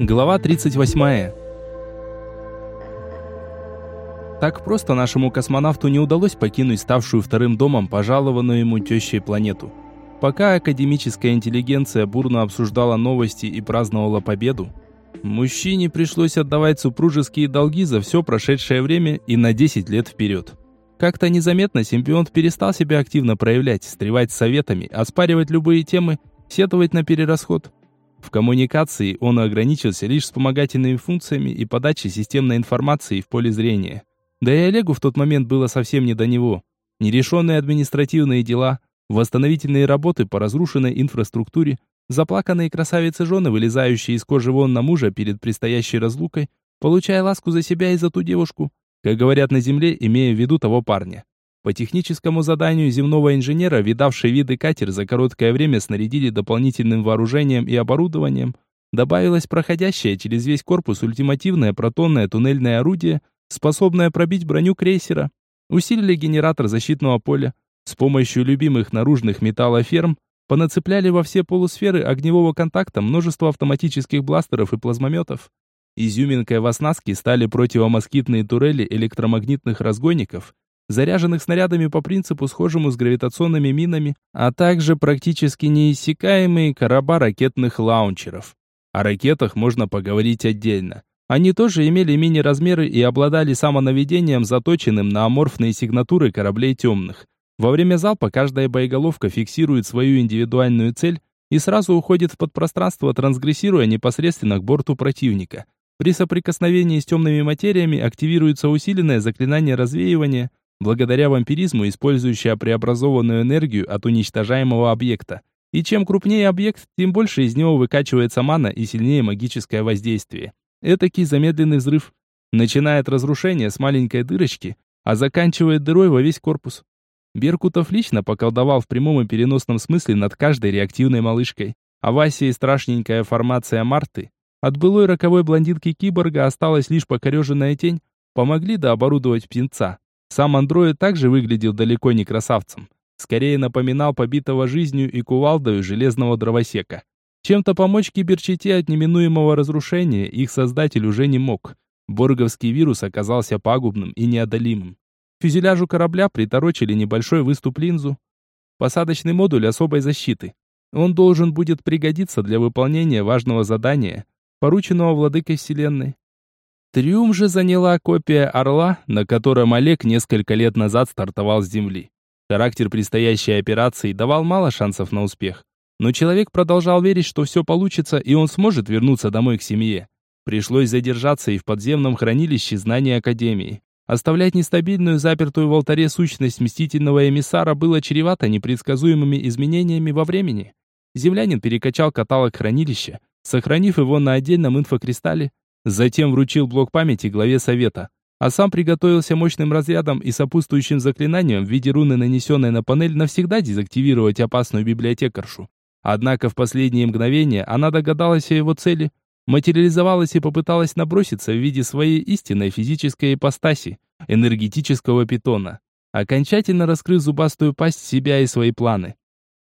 Глава 38. Так просто нашему космонавту не удалось покинуть ставшую вторым домом пожалованную ему тещей планету. Пока академическая интеллигенция бурно обсуждала новости и праздновала победу, мужчине пришлось отдавать супружеские долги за все прошедшее время и на 10 лет вперед. Как-то незаметно симбионт перестал себя активно проявлять, стревать советами, оспаривать любые темы, сетовать на перерасход – в коммуникации он ограничился лишь вспомогательными функциями и подачей системной информации в поле зрения. Да и Олегу в тот момент было совсем не до него. Нерешенные административные дела, восстановительные работы по разрушенной инфраструктуре, заплаканные красавицы жены, вылезающие из кожи вон на мужа перед предстоящей разлукой, получая ласку за себя и за ту девушку, как говорят на земле, имея в виду того парня. По техническому заданию земного инженера, видавший виды катер за короткое время снарядили дополнительным вооружением и оборудованием, добавилось проходящее через весь корпус ультимативное протонное туннельное орудие, способное пробить броню крейсера. Усилили генератор защитного поля. С помощью любимых наружных металлоферм понацепляли во все полусферы огневого контакта множество автоматических бластеров и плазмометов. Изюминкой в оснастке стали противомоскитные турели электромагнитных разгонников, заряженных снарядами по принципу схожему с гравитационными минами, а также практически неиссякаемые короба ракетных лаунчеров. О ракетах можно поговорить отдельно. Они тоже имели мини-размеры и обладали самонаведением, заточенным на аморфные сигнатуры кораблей темных. Во время залпа каждая боеголовка фиксирует свою индивидуальную цель и сразу уходит в подпространство, трансгрессируя непосредственно к борту противника. При соприкосновении с темными материями активируется усиленное заклинание развеивания – благодаря вампиризму, использующая преобразованную энергию от уничтожаемого объекта. И чем крупнее объект, тем больше из него выкачивается мана и сильнее магическое воздействие. Этакий замедленный взрыв. Начинает разрушение с маленькой дырочки, а заканчивает дырой во весь корпус. Беркутов лично поколдовал в прямом и переносном смысле над каждой реактивной малышкой. А Вася и страшненькая формация Марты. От былой роковой блондинки-киборга осталась лишь покореженная тень, помогли дооборудовать птенца. Сам андроид также выглядел далеко не красавцем. Скорее напоминал побитого жизнью и кувалдою железного дровосека. Чем-то помочь киберчете от неминуемого разрушения их создатель уже не мог. Борговский вирус оказался пагубным и неодолимым. К фюзеляжу корабля приторочили небольшой выступ линзу. Посадочный модуль особой защиты. Он должен будет пригодиться для выполнения важного задания, порученного владыкой Вселенной. Триум же заняла копия «Орла», на котором Олег несколько лет назад стартовал с Земли. Характер предстоящей операции давал мало шансов на успех. Но человек продолжал верить, что все получится, и он сможет вернуться домой к семье. Пришлось задержаться и в подземном хранилище знаний Академии. Оставлять нестабильную, запертую в алтаре сущность мстительного эмиссара было чревато непредсказуемыми изменениями во времени. Землянин перекачал каталог хранилища, сохранив его на отдельном инфокристалле, Затем вручил блок памяти главе совета, а сам приготовился мощным разрядом и сопутствующим заклинанием в виде руны, нанесенной на панель, навсегда дезактивировать опасную библиотекаршу. Однако в последние мгновения она догадалась о его цели, материализовалась и попыталась наброситься в виде своей истинной физической ипостаси, энергетического питона, окончательно раскрыв зубастую пасть себя и свои планы.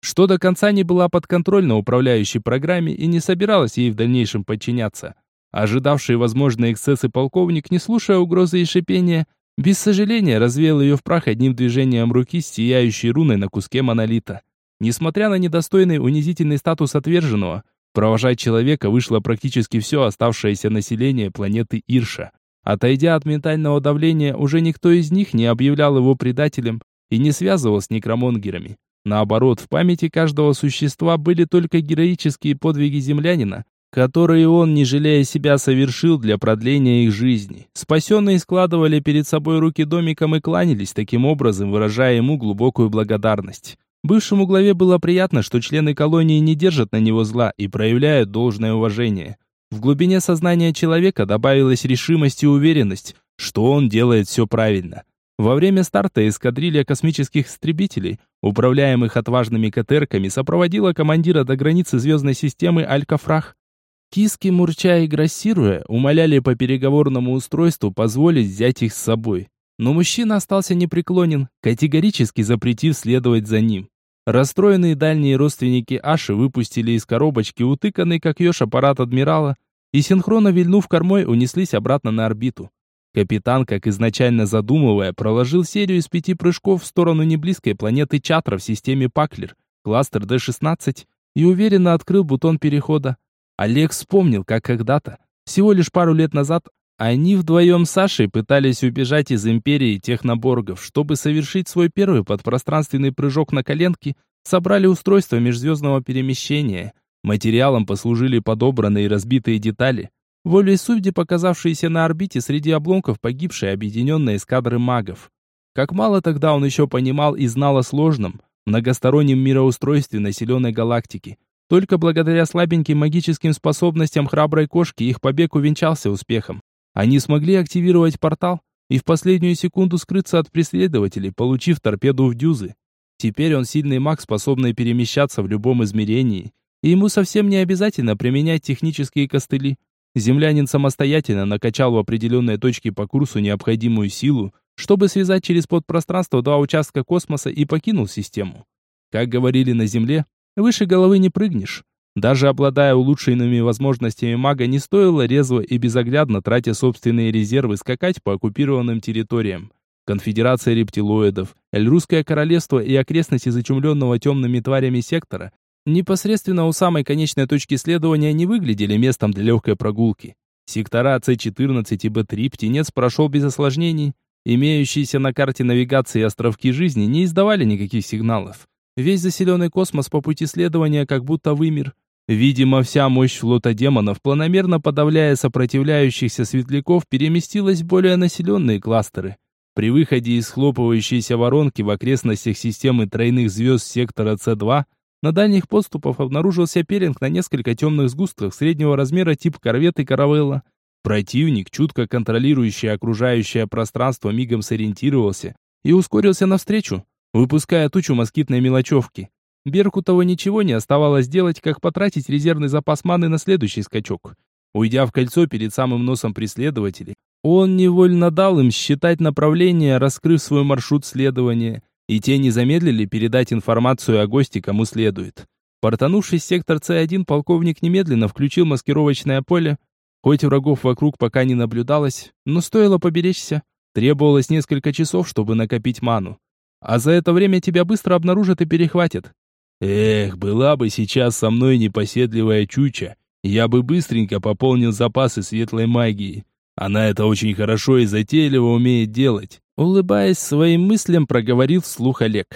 Что до конца не была подконтрольна управляющей программе и не собиралась ей в дальнейшем подчиняться. Ожидавший возможные эксцессы полковник, не слушая угрозы и шипения, без сожаления развеял ее в прах одним движением руки сияющей руной на куске монолита. Несмотря на недостойный унизительный статус отверженного, провожать человека вышло практически все оставшееся население планеты Ирша. Отойдя от ментального давления, уже никто из них не объявлял его предателем и не связывал с некромонгерами. Наоборот, в памяти каждого существа были только героические подвиги землянина, которые он, не жалея себя, совершил для продления их жизни. Спасенные складывали перед собой руки домиком и кланялись, таким образом выражая ему глубокую благодарность. Бывшему главе было приятно, что члены колонии не держат на него зла и проявляют должное уважение. В глубине сознания человека добавилась решимость и уверенность, что он делает все правильно. Во время старта эскадрилья космических истребителей, управляемых отважными катерками, сопроводила командира до границы звездной системы Алькафрах. Киски, мурча и грассируя, умоляли по переговорному устройству позволить взять их с собой. Но мужчина остался непреклонен, категорически запретив следовать за ним. Расстроенные дальние родственники Аши выпустили из коробочки утыканный как еж аппарат адмирала, и синхронно вильнув кормой, унеслись обратно на орбиту. Капитан, как изначально задумывая, проложил серию из пяти прыжков в сторону неблизкой планеты Чатра в системе Паклер, кластер D-16, и уверенно открыл бутон перехода. Олег вспомнил, как когда-то, всего лишь пару лет назад, они вдвоем с Сашей пытались убежать из Империи Техноборгов, чтобы совершить свой первый подпространственный прыжок на коленке, собрали устройство межзвездного перемещения. Материалом послужили подобранные и разбитые детали, волей судьи показавшиеся на орбите среди обломков погибшей объединенной эскадры магов. Как мало тогда он еще понимал и знал о сложном, многостороннем мироустройстве населенной галактики. Только благодаря слабеньким магическим способностям храброй кошки их побег увенчался успехом. Они смогли активировать портал и в последнюю секунду скрыться от преследователей, получив торпеду в дюзы. Теперь он сильный маг, способный перемещаться в любом измерении, и ему совсем не обязательно применять технические костыли. Землянин самостоятельно накачал в определенной точке по курсу необходимую силу, чтобы связать через подпространство два участка космоса и покинул систему. Как говорили на Земле, выше головы не прыгнешь. Даже обладая улучшенными возможностями мага, не стоило резво и безоглядно, тратя собственные резервы, скакать по оккупированным территориям. Конфедерация рептилоидов, Эльрусское королевство и окрестности зачумленного темными тварями сектора непосредственно у самой конечной точки следования не выглядели местом для легкой прогулки. Сектора С-14 и Б-3 птенец прошел без осложнений, Имеющиеся на карте навигации островки жизни не издавали никаких сигналов. Весь заселенный космос по пути следования как будто вымер. Видимо, вся мощь флота демонов, планомерно подавляя сопротивляющихся светляков, переместилась в более населенные кластеры. При выходе из хлопающейся воронки в окрестностях системы тройных звезд сектора С2 на дальних подступах обнаружился пелинг на несколько темных сгустках среднего размера тип корвет и каравелла. Противник, чутко контролирующий окружающее пространство, мигом сориентировался и ускорился навстречу, выпуская тучу москитной мелочевки. Беркутову ничего не оставалось делать, как потратить резервный запас маны на следующий скачок. Уйдя в кольцо перед самым носом преследователей, он невольно дал им считать направление, раскрыв свой маршрут следования, и те не замедлили передать информацию о госте кому следует. Портанувший сектор С1, полковник немедленно включил маскировочное поле, Хоть врагов вокруг пока не наблюдалось, но стоило поберечься. Требовалось несколько часов, чтобы накопить ману. А за это время тебя быстро обнаружат и перехватят. Эх, была бы сейчас со мной непоседливая чуча, я бы быстренько пополнил запасы светлой магии. Она это очень хорошо и затейливо умеет делать. Улыбаясь своим мыслям, проговорил вслух Олег.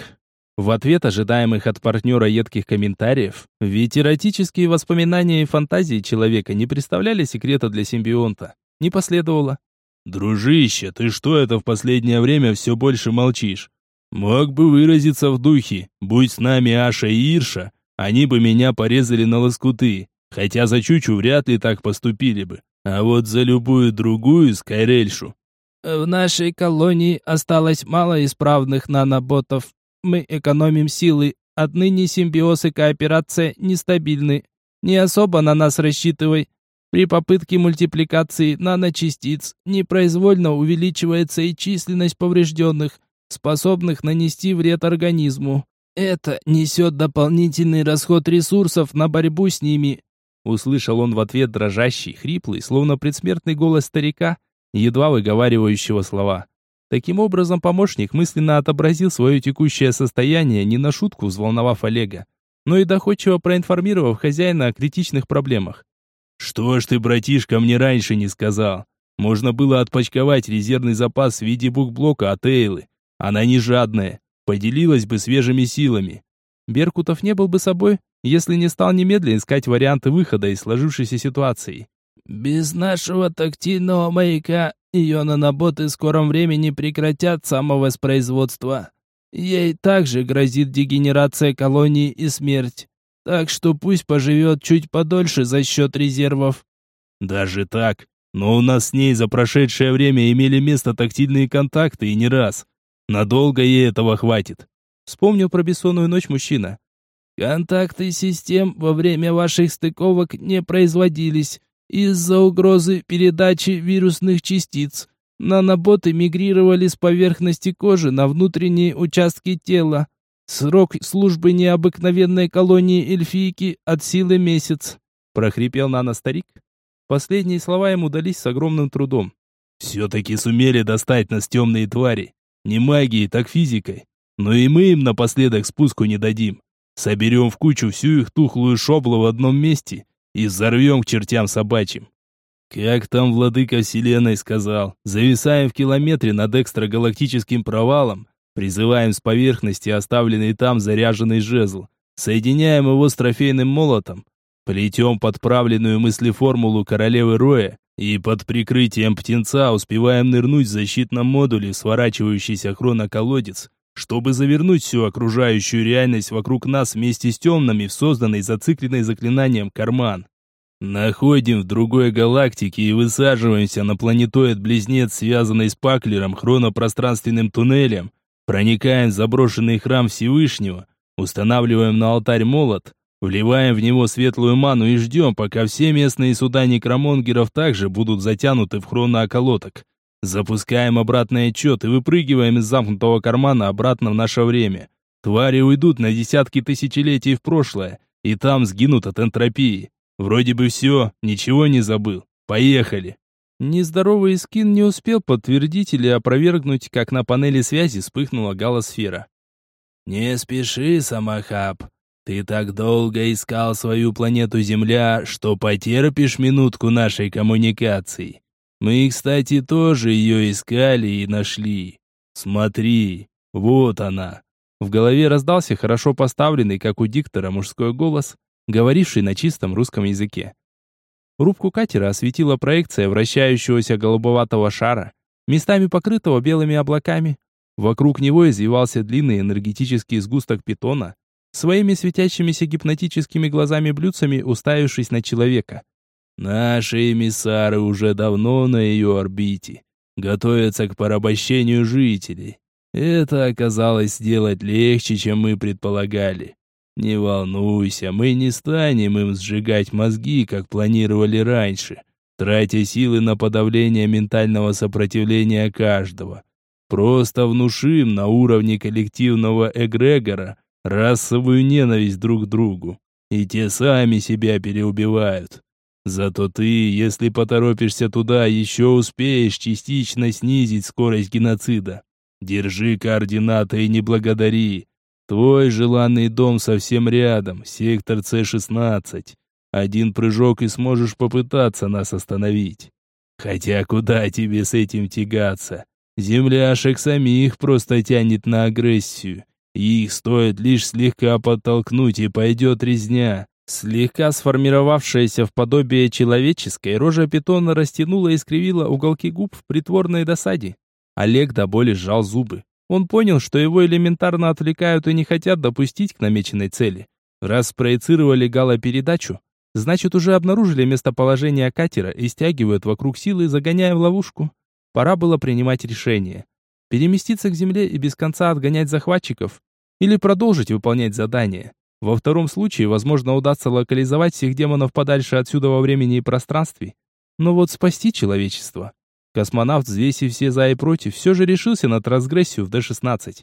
В ответ ожидаемых от партнера едких комментариев, ведь эротические воспоминания и фантазии человека не представляли секрета для симбионта, не последовало. «Дружище, ты что это в последнее время все больше молчишь? Мог бы выразиться в духе, будь с нами Аша и Ирша, они бы меня порезали на лоскуты, хотя за Чучу вряд ли так поступили бы, а вот за любую другую Скайрельшу». «В нашей колонии осталось мало исправных наноботов», мы экономим силы. Отныне симбиоз и кооперация нестабильны. Не особо на нас рассчитывай. При попытке мультипликации наночастиц непроизвольно увеличивается и численность поврежденных, способных нанести вред организму. Это несет дополнительный расход ресурсов на борьбу с ними. Услышал он в ответ дрожащий, хриплый, словно предсмертный голос старика, едва выговаривающего слова. Таким образом, помощник мысленно отобразил свое текущее состояние, не на шутку взволновав Олега, но и доходчиво проинформировав хозяина о критичных проблемах. «Что ж ты, братишка, мне раньше не сказал? Можно было отпочковать резервный запас в виде букблока от Эйлы. Она не жадная, поделилась бы свежими силами. Беркутов не был бы собой, если не стал немедленно искать варианты выхода из сложившейся ситуации. «Без нашего тактильного маяка ее наноботы в скором времени прекратят самовоспроизводство. Ей также грозит дегенерация колонии и смерть. Так что пусть поживет чуть подольше за счет резервов. Даже так? Но у нас с ней за прошедшее время имели место тактильные контакты и не раз. Надолго ей этого хватит. Вспомнил про бессонную ночь мужчина. Контакты систем во время ваших стыковок не производились, из-за угрозы передачи вирусных частиц наноботы мигрировали с поверхности кожи на внутренние участки тела. Срок службы необыкновенной колонии эльфийки от силы месяц. Прохрипел наностарик. Последние слова ему дались с огромным трудом. «Все-таки сумели достать нас темные твари. Не магией, так физикой. Но и мы им напоследок спуску не дадим. Соберем в кучу всю их тухлую шоблу в одном месте и взорвем к чертям собачьим. Как там владыка вселенной сказал, зависаем в километре над экстрагалактическим провалом, призываем с поверхности оставленный там заряженный жезл, соединяем его с трофейным молотом, плетем подправленную мыслеформулу королевы Роя и под прикрытием птенца успеваем нырнуть в защитном модуле сворачивающийся хроноколодец, чтобы завернуть всю окружающую реальность вокруг нас вместе с темными в созданный зацикленный заклинанием карман. Находим в другой галактике и высаживаемся на планетоид-близнец, связанный с Паклером хронопространственным туннелем, проникаем в заброшенный храм Всевышнего, устанавливаем на алтарь молот, вливаем в него светлую ману и ждем, пока все местные суда некромонгеров также будут затянуты в хронооколоток. Запускаем обратный отчет и выпрыгиваем из замкнутого кармана обратно в наше время. Твари уйдут на десятки тысячелетий в прошлое, и там сгинут от энтропии. Вроде бы все, ничего не забыл. Поехали. Нездоровый скин не успел подтвердить или опровергнуть, как на панели связи вспыхнула галосфера. «Не спеши, Самахаб. Ты так долго искал свою планету Земля, что потерпишь минутку нашей коммуникации. Мы, кстати, тоже ее искали и нашли. Смотри, вот она». В голове раздался хорошо поставленный, как у диктора, мужской голос, говоривший на чистом русском языке. Рубку катера осветила проекция вращающегося голубоватого шара, местами покрытого белыми облаками. Вокруг него извивался длинный энергетический сгусток питона, своими светящимися гипнотическими глазами-блюдцами уставившись на человека. Наши эмиссары уже давно на ее орбите, готовятся к порабощению жителей. Это оказалось сделать легче, чем мы предполагали. Не волнуйся, мы не станем им сжигать мозги, как планировали раньше, тратя силы на подавление ментального сопротивления каждого. Просто внушим на уровне коллективного эгрегора расовую ненависть друг к другу, и те сами себя переубивают. Зато ты, если поторопишься туда, еще успеешь частично снизить скорость геноцида. Держи координаты и не благодари. Твой желанный дом совсем рядом, сектор С-16. Один прыжок и сможешь попытаться нас остановить. Хотя куда тебе с этим тягаться? Земляшек самих просто тянет на агрессию. Их стоит лишь слегка подтолкнуть, и пойдет резня. Слегка сформировавшаяся в подобие человеческой, рожа питона растянула и скривила уголки губ в притворной досаде. Олег до боли сжал зубы. Он понял, что его элементарно отвлекают и не хотят допустить к намеченной цели. Раз спроецировали галопередачу, значит уже обнаружили местоположение катера и стягивают вокруг силы, загоняя в ловушку. Пора было принимать решение. Переместиться к земле и без конца отгонять захватчиков, или продолжить выполнять задание. Во втором случае, возможно, удастся локализовать всех демонов подальше отсюда во времени и пространстве. Но вот спасти человечество Космонавт, взвесив все за и против, все же решился на трансгрессию в Д-16.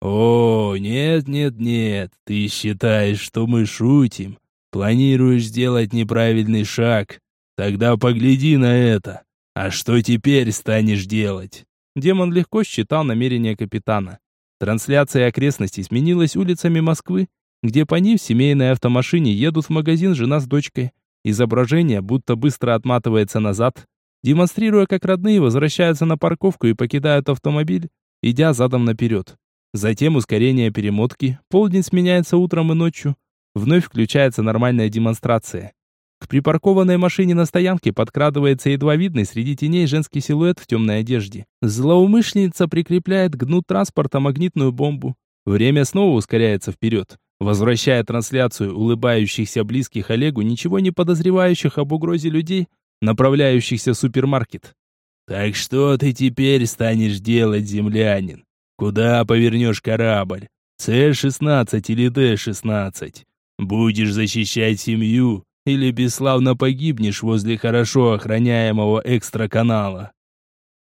«О, нет-нет-нет, ты считаешь, что мы шутим? Планируешь сделать неправильный шаг? Тогда погляди на это. А что теперь станешь делать?» Демон легко считал намерения капитана. Трансляция окрестностей сменилась улицами Москвы, где по ним в семейной автомашине едут в магазин жена с дочкой. Изображение будто быстро отматывается назад, демонстрируя, как родные возвращаются на парковку и покидают автомобиль, идя задом наперед. Затем ускорение перемотки, полдень сменяется утром и ночью. Вновь включается нормальная демонстрация. К припаркованной машине на стоянке подкрадывается едва видный среди теней женский силуэт в темной одежде. Злоумышленница прикрепляет к дну транспорта магнитную бомбу. Время снова ускоряется вперед, возвращая трансляцию улыбающихся близких Олегу, ничего не подозревающих об угрозе людей, направляющихся в супермаркет. «Так что ты теперь станешь делать, землянин? Куда повернешь корабль? С-16 или Д-16? Будешь защищать семью или бесславно погибнешь возле хорошо охраняемого экстраканала?»